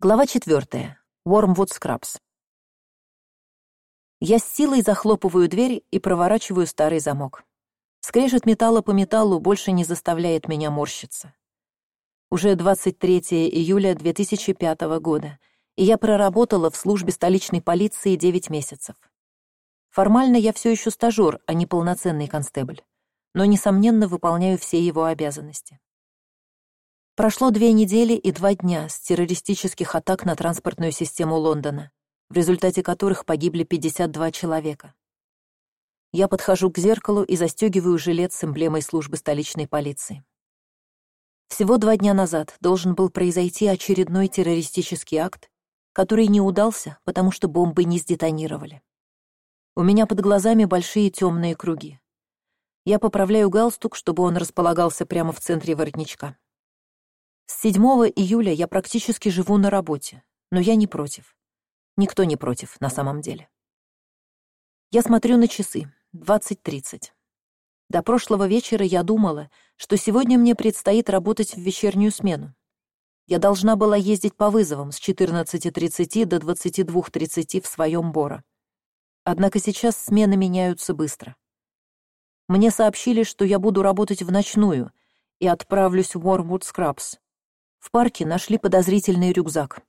Глава четвертая. Уормвуд Скрабс. Я с силой захлопываю дверь и проворачиваю старый замок. Скрежет металла по металлу больше не заставляет меня морщиться. Уже 23 июля 2005 года, и я проработала в службе столичной полиции 9 месяцев. Формально я все еще стажер, а не полноценный констебль, но, несомненно, выполняю все его обязанности. Прошло две недели и два дня с террористических атак на транспортную систему Лондона, в результате которых погибли 52 человека. Я подхожу к зеркалу и застегиваю жилет с эмблемой службы столичной полиции. Всего два дня назад должен был произойти очередной террористический акт, который не удался, потому что бомбы не сдетонировали. У меня под глазами большие темные круги. Я поправляю галстук, чтобы он располагался прямо в центре воротничка. С 7 июля я практически живу на работе, но я не против. Никто не против, на самом деле. Я смотрю на часы. 20.30. До прошлого вечера я думала, что сегодня мне предстоит работать в вечернюю смену. Я должна была ездить по вызовам с 14.30 до 22.30 в своем Бора. Однако сейчас смены меняются быстро. Мне сообщили, что я буду работать в ночную и отправлюсь в Уормвуд Скрабс, в парке нашли подозрительный рюкзак.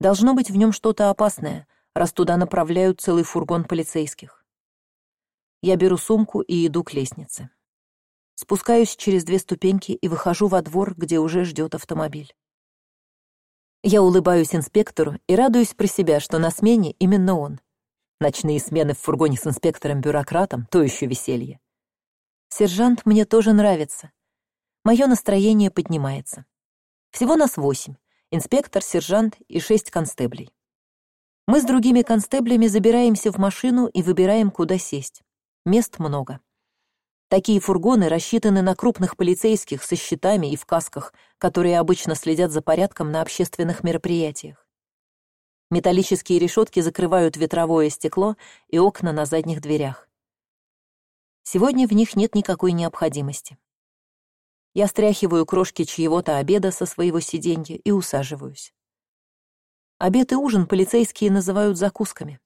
Должно быть в нем что-то опасное, раз туда направляют целый фургон полицейских. Я беру сумку и иду к лестнице. Спускаюсь через две ступеньки и выхожу во двор, где уже ждет автомобиль. Я улыбаюсь инспектору и радуюсь про себя, что на смене именно он. Ночные смены в фургоне с инспектором-бюрократом — то еще веселье. Сержант мне тоже нравится. Мое настроение поднимается. Всего нас восемь. Инспектор, сержант и шесть констеблей. Мы с другими констеблями забираемся в машину и выбираем, куда сесть. Мест много. Такие фургоны рассчитаны на крупных полицейских со щитами и в касках, которые обычно следят за порядком на общественных мероприятиях. Металлические решетки закрывают ветровое стекло и окна на задних дверях. Сегодня в них нет никакой необходимости. Я стряхиваю крошки чьего-то обеда со своего сиденья и усаживаюсь. Обед и ужин полицейские называют закусками.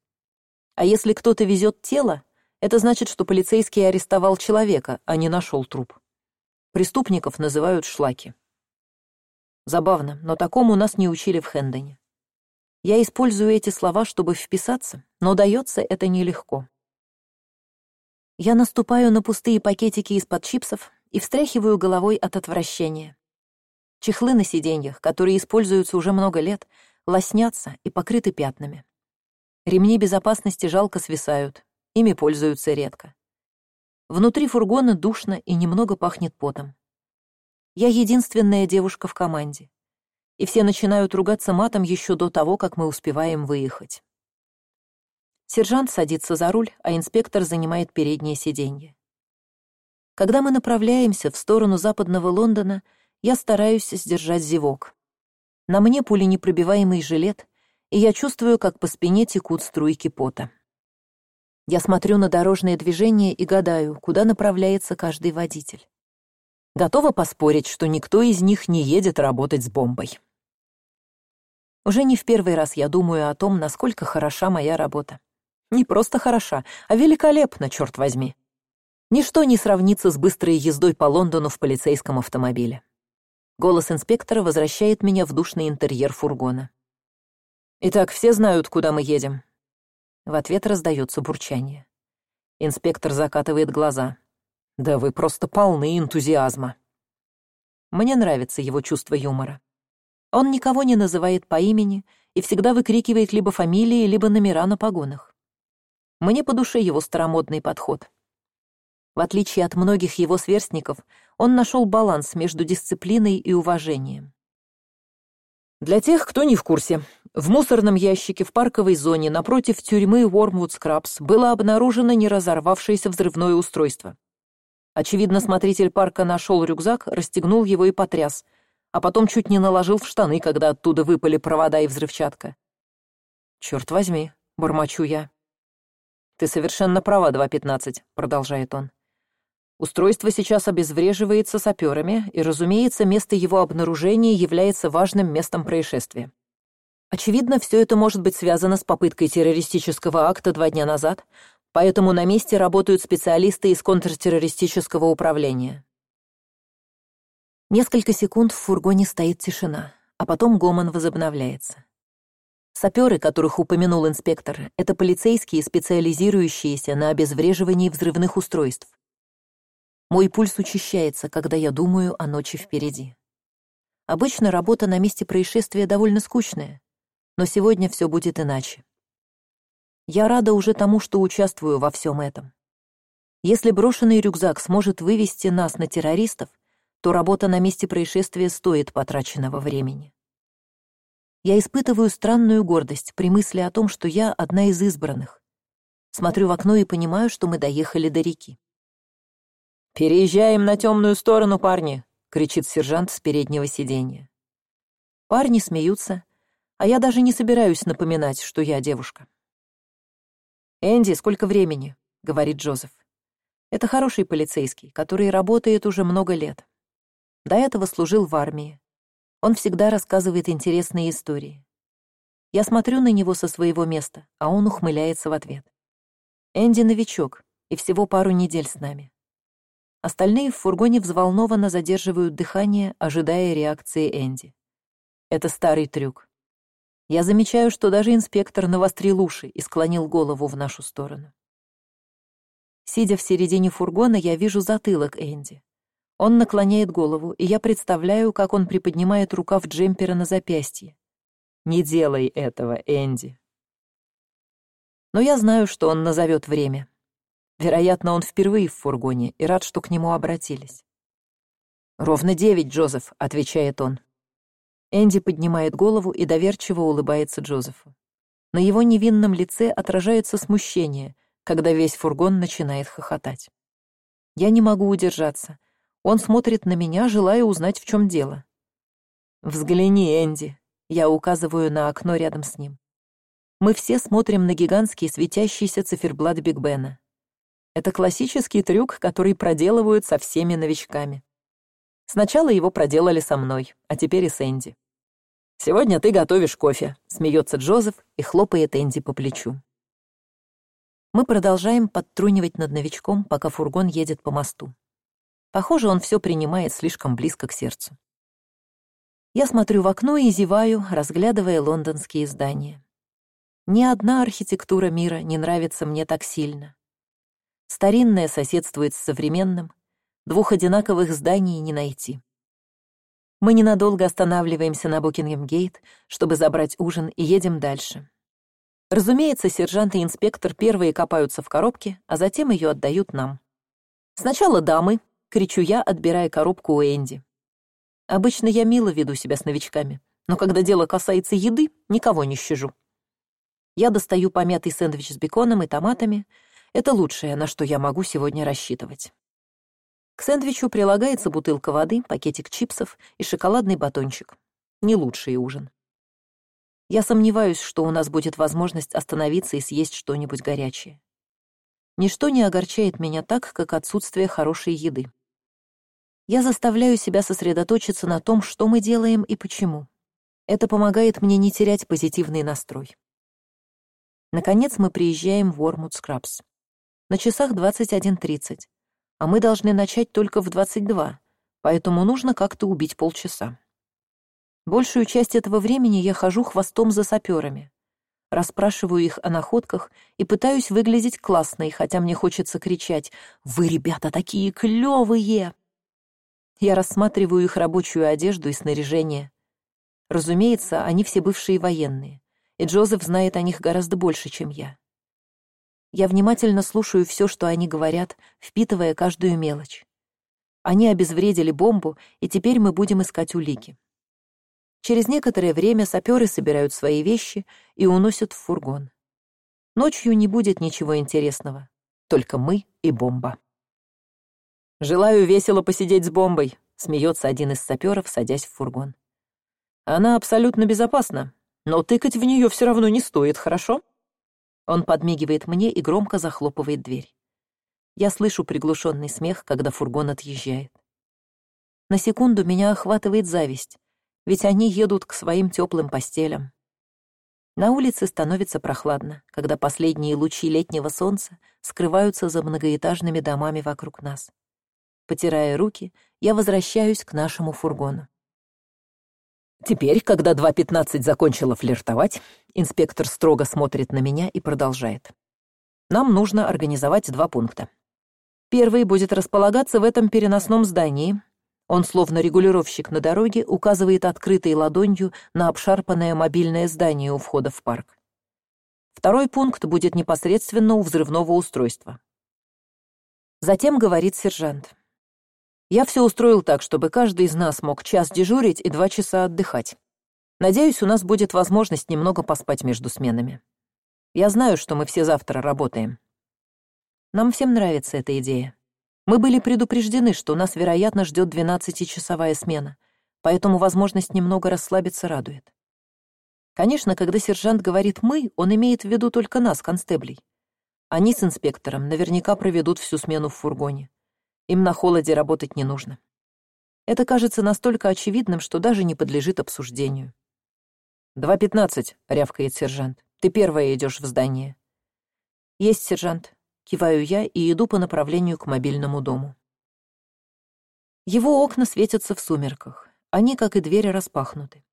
А если кто-то везет тело, это значит, что полицейский арестовал человека, а не нашел труп. Преступников называют шлаки. Забавно, но такому нас не учили в Хэндоне. Я использую эти слова, чтобы вписаться, но дается это нелегко. Я наступаю на пустые пакетики из-под чипсов, и встряхиваю головой от отвращения. Чехлы на сиденьях, которые используются уже много лет, лоснятся и покрыты пятнами. Ремни безопасности жалко свисают, ими пользуются редко. Внутри фургона душно и немного пахнет потом. Я единственная девушка в команде, и все начинают ругаться матом еще до того, как мы успеваем выехать. Сержант садится за руль, а инспектор занимает переднее сиденье. Когда мы направляемся в сторону западного Лондона, я стараюсь сдержать зевок. На мне пуленепробиваемый жилет, и я чувствую, как по спине текут струйки пота. Я смотрю на дорожное движение и гадаю, куда направляется каждый водитель. Готова поспорить, что никто из них не едет работать с бомбой. Уже не в первый раз я думаю о том, насколько хороша моя работа. Не просто хороша, а великолепна, черт возьми. Ничто не сравнится с быстрой ездой по Лондону в полицейском автомобиле. Голос инспектора возвращает меня в душный интерьер фургона. «Итак, все знают, куда мы едем?» В ответ раздается бурчание. Инспектор закатывает глаза. «Да вы просто полны энтузиазма». Мне нравится его чувство юмора. Он никого не называет по имени и всегда выкрикивает либо фамилии, либо номера на погонах. Мне по душе его старомодный подход — в отличие от многих его сверстников, он нашел баланс между дисциплиной и уважением. Для тех, кто не в курсе, в мусорном ящике в парковой зоне напротив тюрьмы Уормвуд Скрабс было обнаружено неразорвавшееся взрывное устройство. Очевидно, смотритель парка нашел рюкзак, расстегнул его и потряс, а потом чуть не наложил в штаны, когда оттуда выпали провода и взрывчатка. «Черт возьми», — бормочу я. «Ты совершенно права, 2.15», — продолжает он. Устройство сейчас обезвреживается саперами, и, разумеется, место его обнаружения является важным местом происшествия. Очевидно, все это может быть связано с попыткой террористического акта два дня назад, поэтому на месте работают специалисты из контртеррористического управления. Несколько секунд в фургоне стоит тишина, а потом гомон возобновляется. Саперы, которых упомянул инспектор, это полицейские, специализирующиеся на обезвреживании взрывных устройств. Мой пульс учащается, когда я думаю о ночи впереди. Обычно работа на месте происшествия довольно скучная, но сегодня все будет иначе. Я рада уже тому, что участвую во всем этом. Если брошенный рюкзак сможет вывести нас на террористов, то работа на месте происшествия стоит потраченного времени. Я испытываю странную гордость при мысли о том, что я одна из избранных. Смотрю в окно и понимаю, что мы доехали до реки. «Переезжаем на темную сторону, парни!» — кричит сержант с переднего сиденья. Парни смеются, а я даже не собираюсь напоминать, что я девушка. «Энди, сколько времени?» — говорит Джозеф. Это хороший полицейский, который работает уже много лет. До этого служил в армии. Он всегда рассказывает интересные истории. Я смотрю на него со своего места, а он ухмыляется в ответ. Энди новичок, и всего пару недель с нами. Остальные в фургоне взволнованно задерживают дыхание, ожидая реакции Энди. Это старый трюк. Я замечаю, что даже инспектор навострил уши и склонил голову в нашу сторону. Сидя в середине фургона, я вижу затылок Энди. Он наклоняет голову, и я представляю, как он приподнимает рукав джемпера на запястье. «Не делай этого, Энди». Но я знаю, что он назовет время. Вероятно, он впервые в фургоне и рад, что к нему обратились. «Ровно девять, Джозеф», — отвечает он. Энди поднимает голову и доверчиво улыбается Джозефу. На его невинном лице отражается смущение, когда весь фургон начинает хохотать. Я не могу удержаться. Он смотрит на меня, желая узнать, в чем дело. «Взгляни, Энди», — я указываю на окно рядом с ним. Мы все смотрим на гигантский светящийся циферблат Биг Бена. Это классический трюк, который проделывают со всеми новичками. Сначала его проделали со мной, а теперь и с Энди. «Сегодня ты готовишь кофе», — смеется Джозеф и хлопает Энди по плечу. Мы продолжаем подтрунивать над новичком, пока фургон едет по мосту. Похоже, он все принимает слишком близко к сердцу. Я смотрю в окно и зеваю, разглядывая лондонские здания. Ни одна архитектура мира не нравится мне так сильно. Старинное соседствует с современным, Двух одинаковых зданий не найти. Мы ненадолго останавливаемся на Букингем-гейт, чтобы забрать ужин, и едем дальше. Разумеется, сержант и инспектор первые копаются в коробке, а затем ее отдают нам. «Сначала дамы», — кричу я, отбирая коробку у Энди. Обычно я мило веду себя с новичками, но когда дело касается еды, никого не щажу. Я достаю помятый сэндвич с беконом и томатами. Это лучшее, на что я могу сегодня рассчитывать. К сэндвичу прилагается бутылка воды, пакетик чипсов и шоколадный батончик. Не лучший ужин. Я сомневаюсь, что у нас будет возможность остановиться и съесть что-нибудь горячее. Ничто не огорчает меня так, как отсутствие хорошей еды. Я заставляю себя сосредоточиться на том, что мы делаем и почему. Это помогает мне не терять позитивный настрой. Наконец мы приезжаем в Уормут Скрабс. На часах 21.30 а мы должны начать только в двадцать два, поэтому нужно как-то убить полчаса. Большую часть этого времени я хожу хвостом за саперами, расспрашиваю их о находках и пытаюсь выглядеть классной, хотя мне хочется кричать «Вы, ребята, такие клевые!» Я рассматриваю их рабочую одежду и снаряжение. Разумеется, они все бывшие военные, и Джозеф знает о них гораздо больше, чем я. Я внимательно слушаю все, что они говорят, впитывая каждую мелочь. Они обезвредили бомбу, и теперь мы будем искать улики. Через некоторое время саперы собирают свои вещи и уносят в фургон. Ночью не будет ничего интересного, только мы и бомба. «Желаю весело посидеть с бомбой», — смеется один из саперов, садясь в фургон. «Она абсолютно безопасна, но тыкать в нее все равно не стоит, хорошо?» Он подмигивает мне и громко захлопывает дверь. Я слышу приглушенный смех, когда фургон отъезжает. На секунду меня охватывает зависть, ведь они едут к своим теплым постелям. На улице становится прохладно, когда последние лучи летнего солнца скрываются за многоэтажными домами вокруг нас. Потирая руки, я возвращаюсь к нашему фургону. Теперь, когда 2.15 закончила флиртовать, инспектор строго смотрит на меня и продолжает. Нам нужно организовать два пункта. Первый будет располагаться в этом переносном здании. Он, словно регулировщик на дороге, указывает открытой ладонью на обшарпанное мобильное здание у входа в парк. Второй пункт будет непосредственно у взрывного устройства. Затем говорит сержант. Я все устроил так, чтобы каждый из нас мог час дежурить и два часа отдыхать. Надеюсь, у нас будет возможность немного поспать между сменами. Я знаю, что мы все завтра работаем. Нам всем нравится эта идея. Мы были предупреждены, что нас, вероятно, ждет двенадцатичасовая смена, поэтому возможность немного расслабиться радует. Конечно, когда сержант говорит «мы», он имеет в виду только нас, констеблей. Они с инспектором наверняка проведут всю смену в фургоне. Им на холоде работать не нужно. Это кажется настолько очевидным, что даже не подлежит обсуждению. «Два пятнадцать», — рявкает сержант. «Ты первая идешь в здание». «Есть, сержант», — киваю я и иду по направлению к мобильному дому. Его окна светятся в сумерках. Они, как и двери, распахнуты.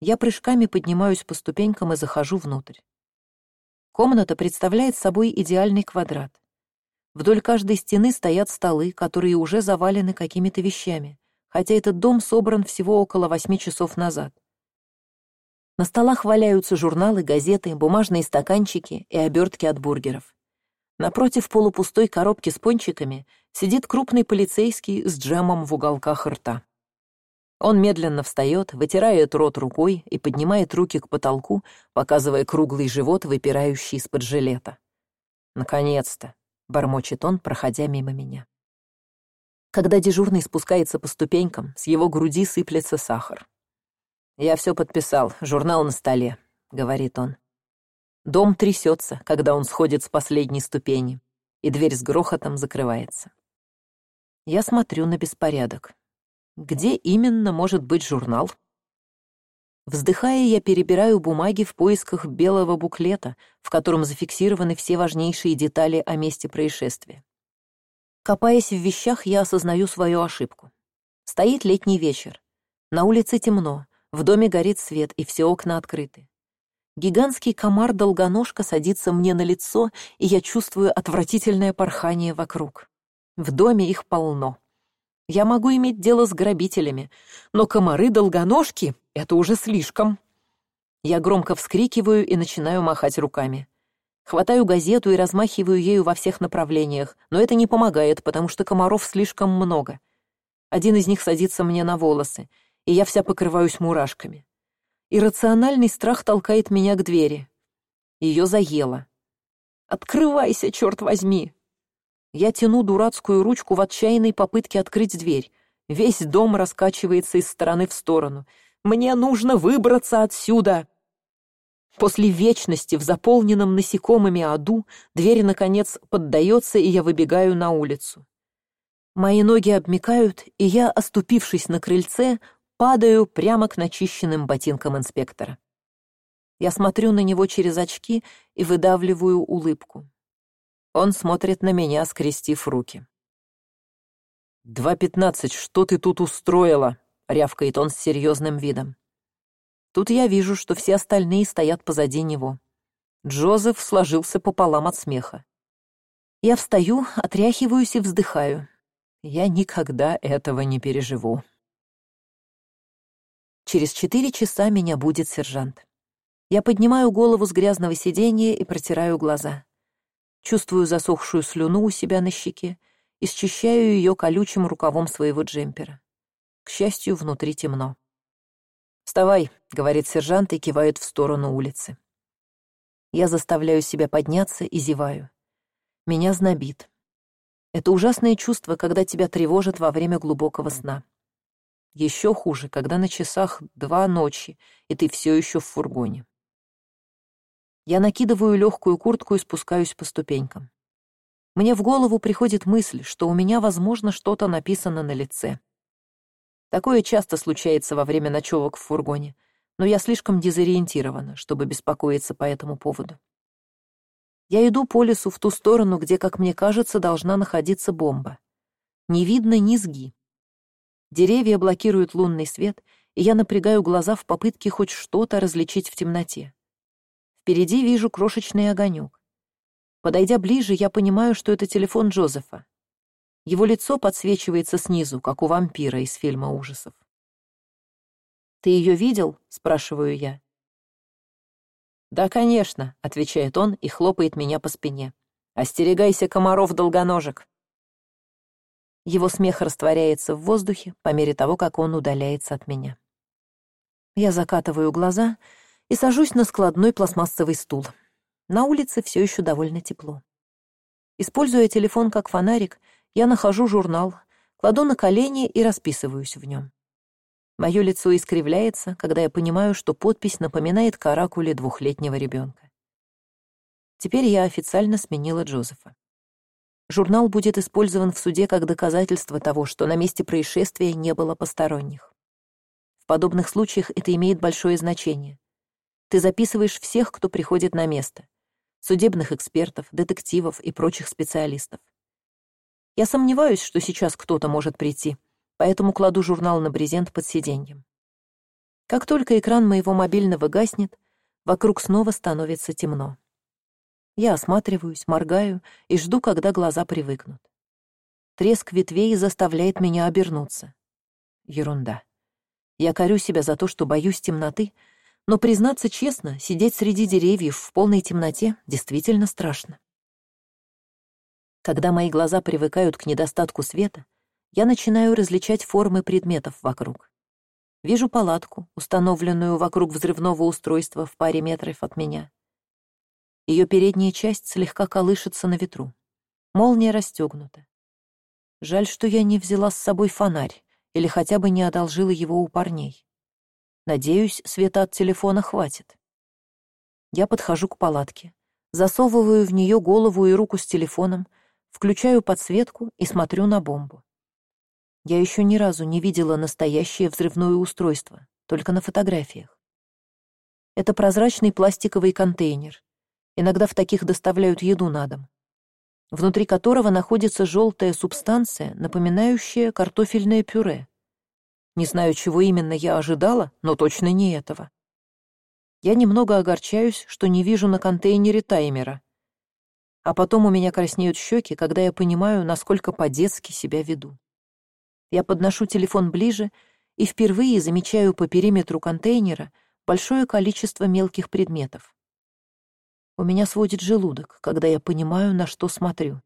Я прыжками поднимаюсь по ступенькам и захожу внутрь. Комната представляет собой идеальный квадрат. Вдоль каждой стены стоят столы, которые уже завалены какими-то вещами, хотя этот дом собран всего около восьми часов назад. На столах валяются журналы, газеты, бумажные стаканчики и обертки от бургеров. Напротив полупустой коробки с пончиками сидит крупный полицейский с джемом в уголках рта. Он медленно встает, вытирает рот рукой и поднимает руки к потолку, показывая круглый живот, выпирающий из-под жилета. Наконец-то! — бормочет он, проходя мимо меня. Когда дежурный спускается по ступенькам, с его груди сыплется сахар. «Я все подписал, журнал на столе», — говорит он. Дом трясется, когда он сходит с последней ступени, и дверь с грохотом закрывается. Я смотрю на беспорядок. Где именно может быть журнал? Вздыхая, я перебираю бумаги в поисках белого буклета, в котором зафиксированы все важнейшие детали о месте происшествия. Копаясь в вещах, я осознаю свою ошибку. Стоит летний вечер. На улице темно, в доме горит свет, и все окна открыты. Гигантский комар-долгоножка садится мне на лицо, и я чувствую отвратительное порхание вокруг. В доме их полно. Я могу иметь дело с грабителями, но комары-долгоножки — это уже слишком. Я громко вскрикиваю и начинаю махать руками. Хватаю газету и размахиваю ею во всех направлениях, но это не помогает, потому что комаров слишком много. Один из них садится мне на волосы, и я вся покрываюсь мурашками. Иррациональный страх толкает меня к двери. Ее заело. «Открывайся, черт возьми!» Я тяну дурацкую ручку в отчаянной попытке открыть дверь. Весь дом раскачивается из стороны в сторону. Мне нужно выбраться отсюда. После вечности в заполненном насекомыми аду дверь, наконец, поддается, и я выбегаю на улицу. Мои ноги обмикают, и я, оступившись на крыльце, падаю прямо к начищенным ботинкам инспектора. Я смотрю на него через очки и выдавливаю улыбку. Он смотрит на меня, скрестив руки. «Два пятнадцать, что ты тут устроила?» — рявкает он с серьезным видом. Тут я вижу, что все остальные стоят позади него. Джозеф сложился пополам от смеха. Я встаю, отряхиваюсь и вздыхаю. Я никогда этого не переживу. Через четыре часа меня будет сержант. Я поднимаю голову с грязного сиденья и протираю глаза чувствую засохшую слюну у себя на щеке и счищаю ее колючим рукавом своего джемпера. К счастью, внутри темно. «Вставай», — говорит сержант и кивает в сторону улицы. Я заставляю себя подняться и зеваю. Меня знобит. Это ужасное чувство, когда тебя тревожат во время глубокого сна. Еще хуже, когда на часах два ночи, и ты все еще в фургоне. Я накидываю легкую куртку и спускаюсь по ступенькам. Мне в голову приходит мысль, что у меня, возможно, что-то написано на лице. Такое часто случается во время ночевок в фургоне. но я слишком дезориентирована, чтобы беспокоиться по этому поводу. Я иду по лесу в ту сторону, где, как мне кажется, должна находиться бомба. Не видно низги. Деревья блокируют лунный свет, и я напрягаю глаза в попытке хоть что-то различить в темноте. Впереди вижу крошечный огонек. Подойдя ближе, я понимаю, что это телефон Джозефа. Его лицо подсвечивается снизу, как у вампира из фильма ужасов. «Ты ее видел?» — спрашиваю я. «Да, конечно», — отвечает он и хлопает меня по спине. «Остерегайся комаров-долгоножек». Его смех растворяется в воздухе по мере того, как он удаляется от меня. Я закатываю глаза и сажусь на складной пластмассовый стул. На улице все еще довольно тепло. Используя телефон как фонарик, я нахожу журнал, кладу на колени и расписываюсь в нем. Мое лицо искривляется, когда я понимаю, что подпись напоминает каракуле двухлетнего ребенка. Теперь я официально сменила Джозефа. Журнал будет использован в суде как доказательство того, что на месте происшествия не было посторонних. В подобных случаях это имеет большое значение. Ты записываешь всех, кто приходит на место судебных экспертов, детективов и прочих специалистов. Я сомневаюсь, что сейчас кто-то может прийти, поэтому кладу журнал на брезент под сиденьем. Как только экран моего мобильного гаснет, вокруг снова становится темно. Я осматриваюсь, моргаю и жду, когда глаза привыкнут. Треск ветвей заставляет меня обернуться. Ерунда. Я корю себя за то, что боюсь темноты, но, признаться честно, сидеть среди деревьев в полной темноте действительно страшно. Когда мои глаза привыкают к недостатку света, я начинаю различать формы предметов вокруг. Вижу палатку, установленную вокруг взрывного устройства в паре метров от меня. Ее передняя часть слегка колышется на ветру. Молния расстегнута. Жаль, что я не взяла с собой фонарь или хотя бы не одолжила его у парней. Надеюсь, света от телефона хватит. Я подхожу к палатке, засовываю в нее голову и руку с телефоном, включаю подсветку и смотрю на бомбу. Я еще ни разу не видела настоящее взрывное устройство, только на фотографиях. Это прозрачный пластиковый контейнер. Иногда в таких доставляют еду на дом внутри которого находится желтая субстанция, напоминающая картофельное пюре. Не знаю, чего именно я ожидала, но точно не этого. Я немного огорчаюсь, что не вижу на контейнере таймера. А потом у меня краснеют щеки, когда я понимаю, насколько по-детски себя веду. Я подношу телефон ближе и впервые замечаю по периметру контейнера большое количество мелких предметов. У меня сводит желудок, когда я понимаю, на что смотрю.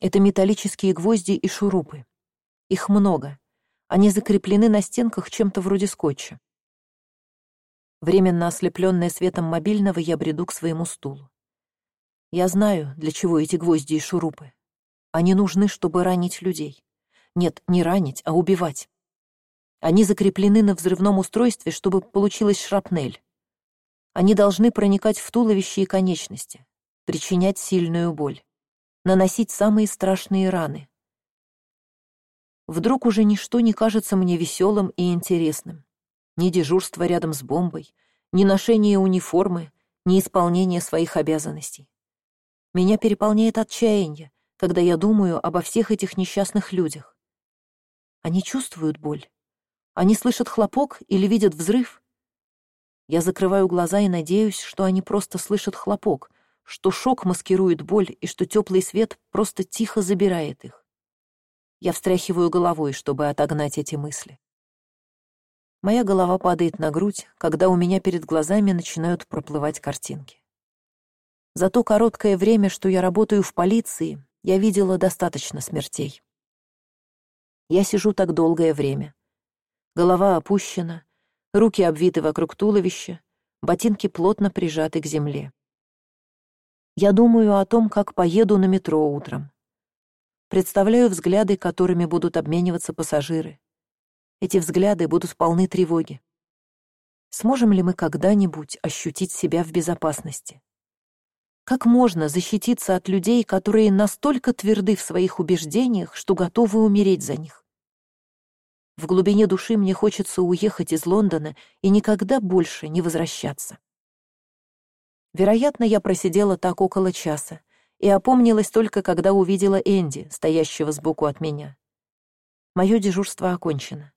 Это металлические гвозди и шурупы. Их много, они закреплены на стенках чем-то вроде скотча. Временно ослепленная светом мобильного, я бреду к своему стулу. Я знаю, для чего эти гвозди и шурупы. Они нужны, чтобы ранить людей. Нет, не ранить, а убивать. Они закреплены на взрывном устройстве, чтобы получилась шрапнель. Они должны проникать в туловище и конечности, причинять сильную боль, наносить самые страшные раны, Вдруг уже ничто не кажется мне веселым и интересным. Ни дежурство рядом с бомбой, ни ношение униформы, ни исполнение своих обязанностей. Меня переполняет отчаяние, когда я думаю обо всех этих несчастных людях. Они чувствуют боль. Они слышат хлопок или видят взрыв. Я закрываю глаза и надеюсь, что они просто слышат хлопок, что шок маскирует боль и что теплый свет просто тихо забирает их. Я встряхиваю головой, чтобы отогнать эти мысли. Моя голова падает на грудь, когда у меня перед глазами начинают проплывать картинки. За то короткое время, что я работаю в полиции, я видела достаточно смертей. Я сижу так долгое время. Голова опущена, руки обвиты вокруг туловища, ботинки плотно прижаты к земле. Я думаю о том, как поеду на метро утром, Представляю взгляды, которыми будут обмениваться пассажиры. Эти взгляды будут полны тревоги. Сможем ли мы когда-нибудь ощутить себя в безопасности? Как можно защититься от людей, которые настолько тверды в своих убеждениях, что готовы умереть за них? В глубине души мне хочется уехать из Лондона и никогда больше не возвращаться. Вероятно, я просидела так около часа и опомнилась только, когда увидела Энди, стоящего сбоку от меня. Мое дежурство окончено.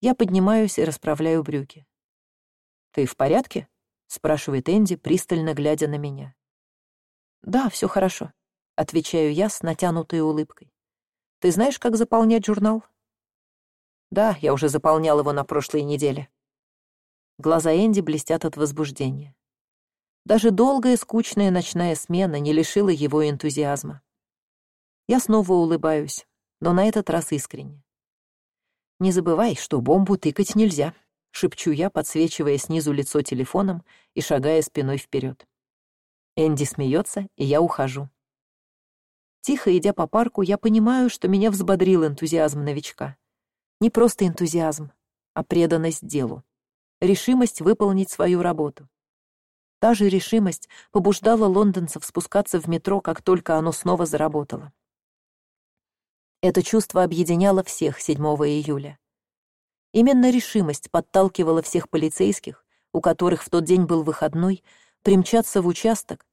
Я поднимаюсь и расправляю брюки. «Ты в порядке?» — спрашивает Энди, пристально глядя на меня. «Да, все хорошо», — отвечаю я с натянутой улыбкой. «Ты знаешь, как заполнять журнал?» «Да, я уже заполнял его на прошлой неделе». Глаза Энди блестят от возбуждения. Даже долгая скучная ночная смена не лишила его энтузиазма. Я снова улыбаюсь, но на этот раз искренне. «Не забывай, что бомбу тыкать нельзя», — шепчу я, подсвечивая снизу лицо телефоном и шагая спиной вперед. Энди смеется, и я ухожу. Тихо идя по парку, я понимаю, что меня взбодрил энтузиазм новичка. Не просто энтузиазм, а преданность делу, решимость выполнить свою работу. Та же решимость побуждала лондонцев спускаться в метро, как только оно снова заработало. Это чувство объединяло всех 7 июля. Именно решимость подталкивала всех полицейских, у которых в тот день был выходной, примчаться в участок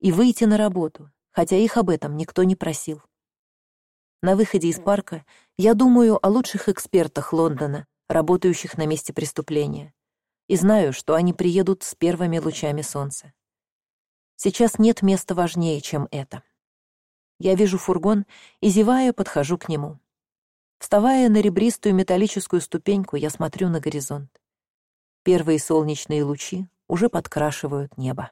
и выйти на работу, хотя их об этом никто не просил. На выходе из парка я думаю о лучших экспертах Лондона, работающих на месте преступления и знаю, что они приедут с первыми лучами солнца. Сейчас нет места важнее, чем это. Я вижу фургон и, зевая, подхожу к нему. Вставая на ребристую металлическую ступеньку, я смотрю на горизонт. Первые солнечные лучи уже подкрашивают небо.